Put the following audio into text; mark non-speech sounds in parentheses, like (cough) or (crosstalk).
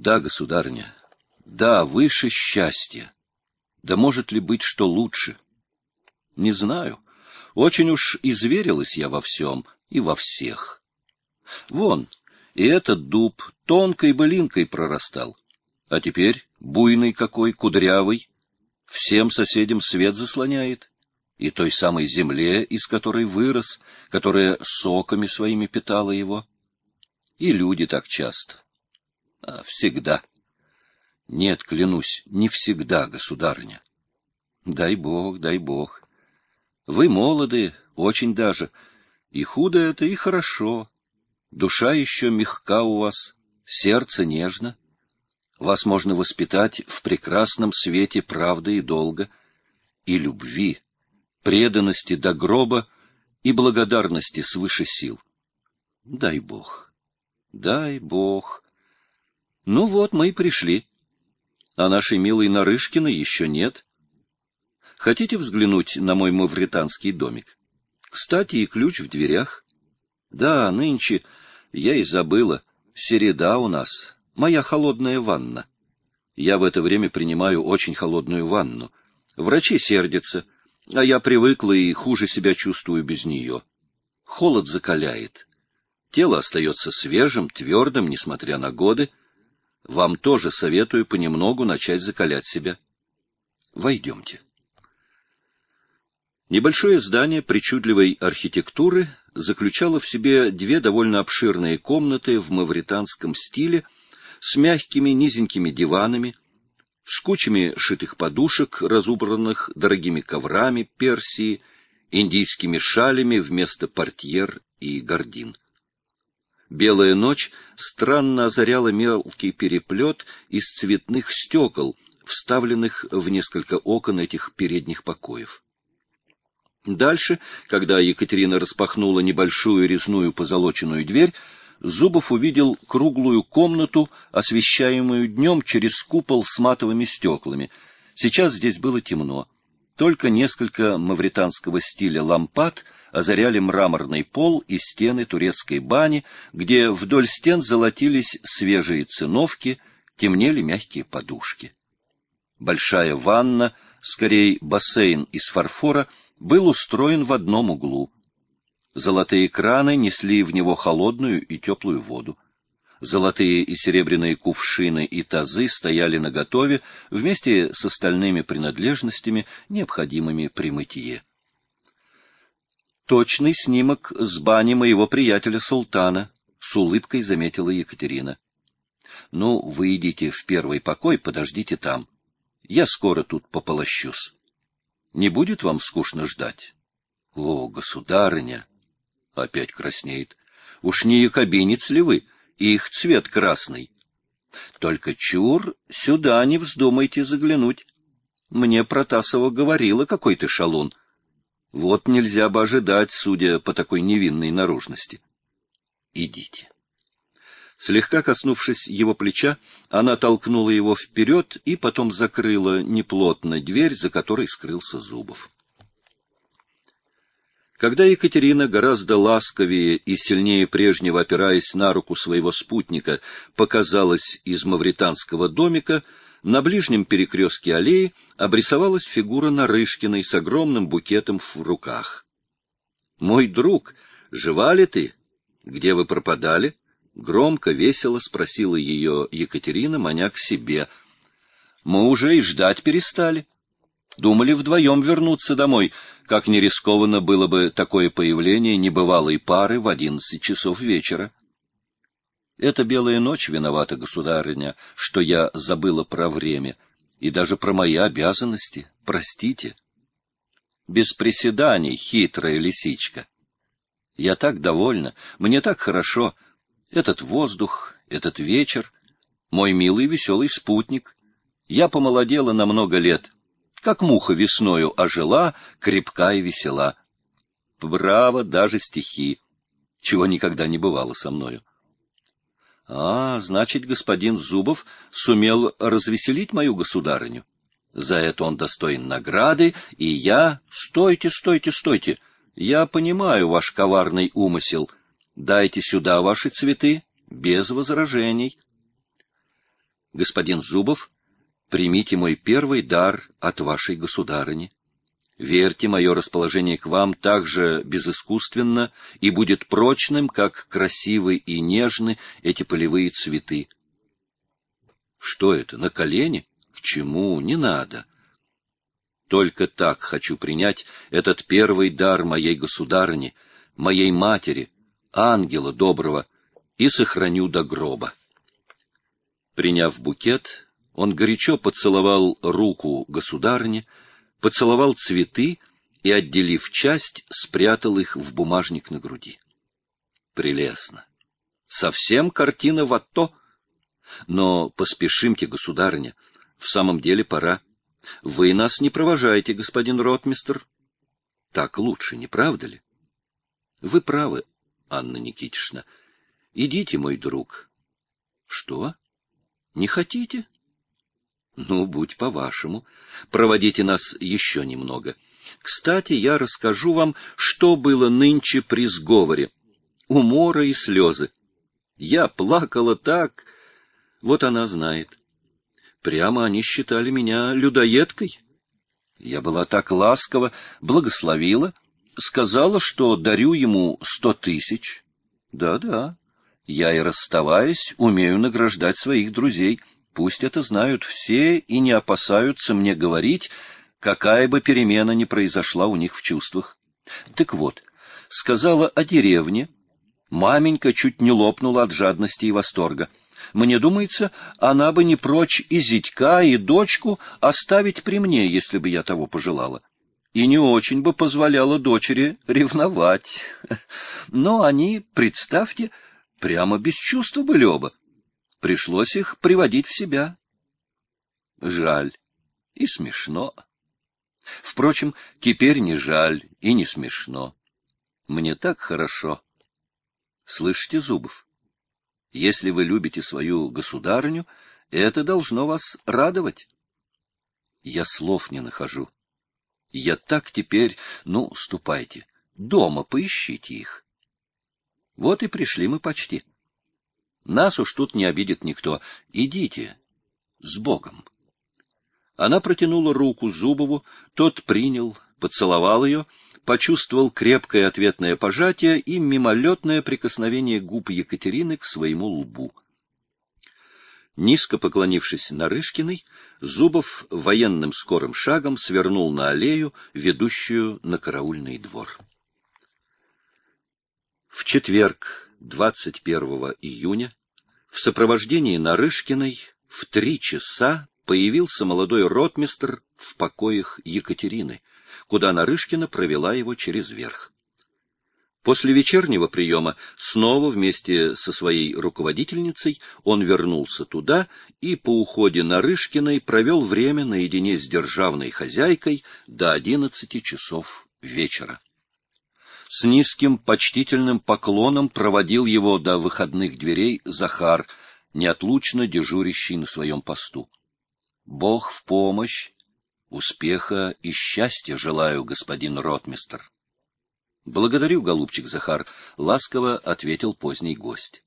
Да, государыня, да, выше счастья. Да может ли быть что лучше? Не знаю. Очень уж изверилась я во всем и во всех. Вон, и этот дуб тонкой былинкой прорастал. А теперь буйный какой, кудрявый, всем соседям свет заслоняет. И той самой земле, из которой вырос, которая соками своими питала его. И люди так часто. А всегда. Нет, клянусь, не всегда, государыня. Дай бог, дай бог. Вы молоды, очень даже. И худо это, и хорошо. Душа еще мягка у вас, сердце нежно. Вас можно воспитать в прекрасном свете правды и долга, и любви, преданности до гроба и благодарности свыше сил. Дай Бог, дай Бог. Ну вот, мы и пришли. А нашей милой Нарышкиной еще нет. Хотите взглянуть на мой мавританский домик? Кстати, и ключ в дверях. Да, нынче я и забыла. Середа у нас. Моя холодная ванна. Я в это время принимаю очень холодную ванну. Врачи сердятся, а я привыкла и хуже себя чувствую без нее. Холод закаляет. Тело остается свежим, твердым, несмотря на годы. Вам тоже советую понемногу начать закалять себя. Войдемте. Небольшое здание причудливой архитектуры заключало в себе две довольно обширные комнаты в мавританском стиле с мягкими низенькими диванами, с кучами шитых подушек, разубранных дорогими коврами Персии, индийскими шалями вместо портьер и гардин. Белая ночь странно озаряла мелкий переплет из цветных стекол, вставленных в несколько окон этих передних покоев. Дальше, когда Екатерина распахнула небольшую резную позолоченную дверь, Зубов увидел круглую комнату, освещаемую днем через купол с матовыми стеклами. Сейчас здесь было темно. Только несколько мавританского стиля лампад озаряли мраморный пол и стены турецкой бани, где вдоль стен золотились свежие циновки, темнели мягкие подушки. Большая ванна, скорее бассейн из фарфора — был устроен в одном углу. Золотые краны несли в него холодную и теплую воду. Золотые и серебряные кувшины и тазы стояли наготове вместе с остальными принадлежностями, необходимыми при мытье. Точный снимок с бани моего приятеля Султана, с улыбкой заметила Екатерина. Ну, вы идите в первый покой, подождите там. Я скоро тут пополощусь. Не будет вам скучно ждать? О, государыня! Опять краснеет. Уж не якобинец ли вы? Их цвет красный. Только чур, сюда не вздумайте заглянуть. Мне Протасова говорила, какой ты шалун. Вот нельзя бы ожидать, судя по такой невинной наружности. Идите. Слегка коснувшись его плеча, она толкнула его вперед и потом закрыла неплотно дверь, за которой скрылся Зубов. Когда Екатерина, гораздо ласковее и сильнее прежнего опираясь на руку своего спутника, показалась из мавританского домика, на ближнем перекрестке аллеи обрисовалась фигура Нарышкиной с огромным букетом в руках. — Мой друг, жива ли ты? Где вы пропадали? Громко, весело спросила ее Екатерина, маня к себе. Мы уже и ждать перестали. Думали вдвоем вернуться домой, как не рискованно было бы такое появление небывалой пары в одиннадцать часов вечера. Это белая ночь виновата, государыня, что я забыла про время и даже про мои обязанности. Простите. Без приседаний, хитрая лисичка. Я так довольна, мне так хорошо — этот воздух, этот вечер, мой милый веселый спутник. Я помолодела на много лет, как муха весною ожила, крепка и весела. Браво, даже стихи, чего никогда не бывало со мною. А, значит, господин Зубов сумел развеселить мою государыню. За это он достоин награды, и я... Стойте, стойте, стойте! Я понимаю ваш коварный умысел — Дайте сюда ваши цветы, без возражений. Господин Зубов, примите мой первый дар от вашей государыни. Верьте, мое расположение к вам так же безыскусственно и будет прочным, как красивы и нежны эти полевые цветы. Что это, на колени? К чему? Не надо. Только так хочу принять этот первый дар моей государыни, моей матери, ангела доброго, и сохраню до гроба. Приняв букет, он горячо поцеловал руку государыни, поцеловал цветы и, отделив часть, спрятал их в бумажник на груди. Прелестно. Совсем картина в отто. Но поспешимте, государыня, в самом деле пора. Вы нас не провожаете, господин ротмистр. Так лучше, не правда ли? Вы правы, Анна Никитична. Идите, мой друг. Что? Не хотите? Ну, будь по-вашему. Проводите нас еще немного. Кстати, я расскажу вам, что было нынче при сговоре. Умора и слезы. Я плакала так... Вот она знает. Прямо они считали меня людоедкой. Я была так ласкова, благословила, сказала, что дарю ему сто тысяч. Да-да, я и расставаясь, умею награждать своих друзей — Пусть это знают все и не опасаются мне говорить, какая бы перемена ни произошла у них в чувствах. Так вот, сказала о деревне. Маменька чуть не лопнула от жадности и восторга. Мне думается, она бы не прочь и зятька, и дочку оставить при мне, если бы я того пожелала. И не очень бы позволяла дочери ревновать. (laughs) Но они, представьте, прямо без чувства были оба. Пришлось их приводить в себя. Жаль. И смешно. Впрочем, теперь не жаль и не смешно. Мне так хорошо. Слышите, Зубов? Если вы любите свою государыню, это должно вас радовать. Я слов не нахожу. Я так теперь... Ну, ступайте. Дома поищите их. Вот и пришли мы почти. Нас уж тут не обидит никто. Идите. С Богом. Она протянула руку Зубову, тот принял, поцеловал ее, почувствовал крепкое ответное пожатие и мимолетное прикосновение губ Екатерины к своему лбу. Низко поклонившись Нарышкиной, Зубов военным скорым шагом свернул на аллею, ведущую на караульный двор. В четверг, 21 июня, в сопровождении Нарышкиной в три часа появился молодой ротмистр в покоях Екатерины, куда Нарышкина провела его через верх. После вечернего приема снова вместе со своей руководительницей он вернулся туда и по уходе Нарышкиной провел время наедине с державной хозяйкой до одиннадцати часов вечера с низким почтительным поклоном проводил его до выходных дверей Захар, неотлучно дежурящий на своем посту. Бог в помощь, успеха и счастья желаю, господин ротмистр. Благодарю, голубчик Захар, ласково ответил поздний гость.